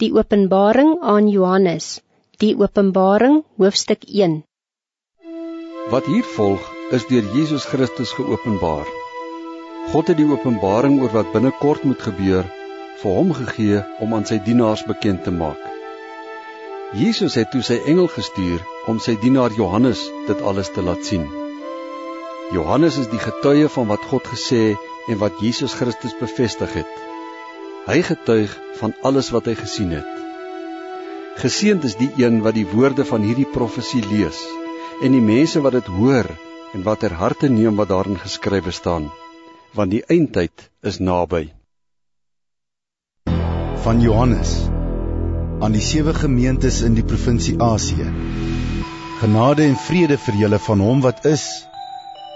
Die Openbaring aan Johannes. Die Openbaring hoofstuk 1. Wat hier volg is deur Jesus Christus geopenbaar. God het die openbaring oor wat binnekort moet gebeur vir hom gegee om aan sy dienaars bekend te maak. Jesus het toe sy engel gestuur om sy dienaar Johannes dit alles te laat sien. Johannes is die getuie van wat God gesê en wat Jesus Christus bevestig het. Hy getuig van alles wat hy gesien het. Geseënd is die een wat die woorde van hierdie profesie lees en die mense wat dit hoor en wat ter harte neem wat daarin geskrywe staan, want die eindtyd is naby. Van Johannes aan die sewe gemeentes in die provinsie Asië. Genade en vrede vir julle van hom wat is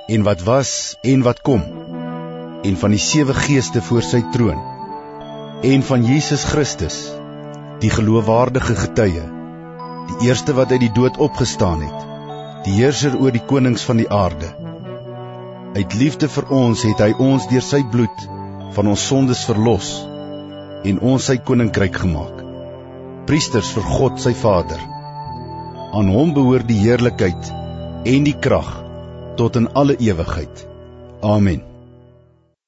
en wat was en wat kom en van die sewe geeste voor sy troon en van Jesus Christus, die geloofwaardige getuie, die eerste wat uit die dood opgestaan het, die heerser oor die konings van die aarde. Uit liefde vir ons het hy ons deur sy bloed van ons sondes verlos en ons sy koninkryk gemaak. Priesters vir God sy Vader. Aan hom behoort die heerlikheid en die krag tot in alle ewigheid. Amen.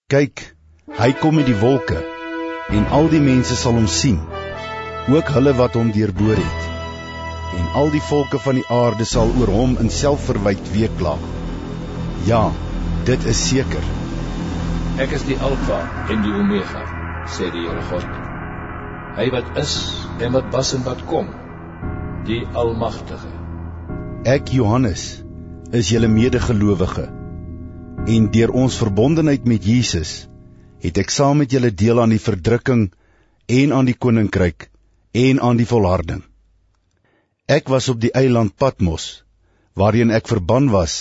Kyk, hy kom met die wolke en al die mense sal hom sien ook hulle wat hom deurboor het. En al die volke van die aarde sal oor hom in selfverwyte weeklag ja dit is seker. Ek is die alfa en die omega sê die Here God. Hy wat is en wat was en wat kom die almagtige. Ek Johannes is julle medegelowige. En deur ons verbondenheid met Jesus het ek saam met julle deel aan die verdrukking en aan die koninkryk en aan die volharding. Ek was op die eiland Patmos waarheen ek verban was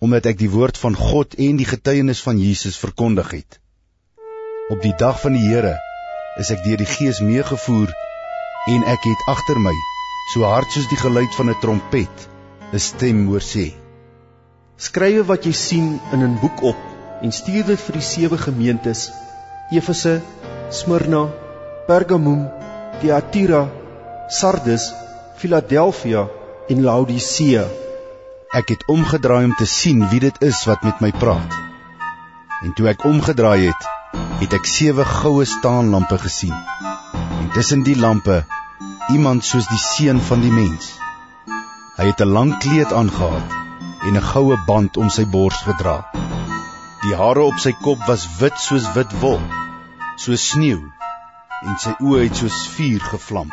omdat ek die woord van God en die getuienis van Jesus verkondig het. Op die dag van die Here is ek deur die Gees meegevoer en ek het agter my so hard soos die geluid van 'n trompet 'n stem hoor sê: Skrywe wat jy sien in 'n boek op en stuur dit vir die sewe gemeentes: Efese, Smyrna, Pergamum, Thyatira, Sardes, Philadelphia en Laodicea. Ek het omgedraai om te sien wie dit is wat met my praat. En toe ek omgedraai het, het ek sewe goue staanlampe gesien. En tussen die lampe iemand soos die seun van die mens. Hy het 'n lang kleed aangetree en 'n goue band om sy bors gedra. Die hare op sy kop was wit soos wit wol, soos sneeu, en sy oë het soos vuur gevlam.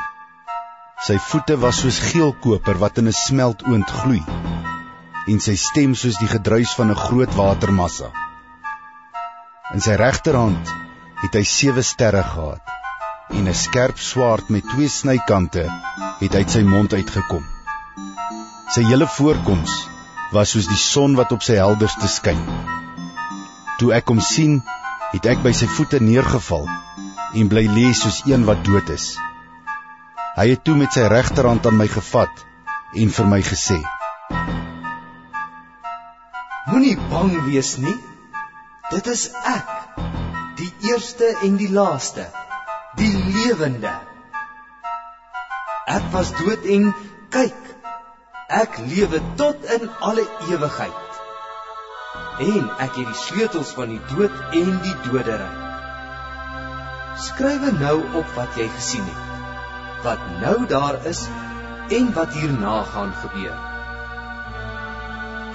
Sy voete was soos geel koper wat in 'n smeltoond gloei, en sy stem soos die gedruis van 'n groot watermassa. In sy regterhand het hy sewe sterre gehad, en 'n skerp swaard met twee snykante het uit sy mond uitgekom. Sy hele voorkoms was soos die son wat op sy helderste skyn. Toe ek hom sien, het ek by sy voete neergeval en bly lê soos een wat dood is. Hy het toe met sy regterhand aan my gevat en vir my gesê: Moenie bang wees nie. Dit is ek, die eerste en die laaste, die lewende. Ek was dood en kyk, ek lewe tot in alle ewigheid en ek het die sleutels van die dood en die doderyk. Skrywe nou op wat jy gesien het, wat nou daar is en wat hierna gaan gebeur.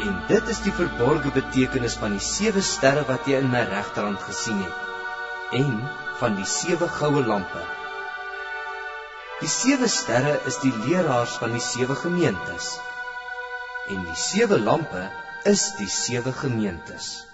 En dit is die verborgde betekenis van die sewe sterre wat jy in my regterhand gesien het en van die sewe goue lampe. Die sewe sterre is die leraars van die sewe gemeentes. En die sewe lampe is die sewe gemeentes.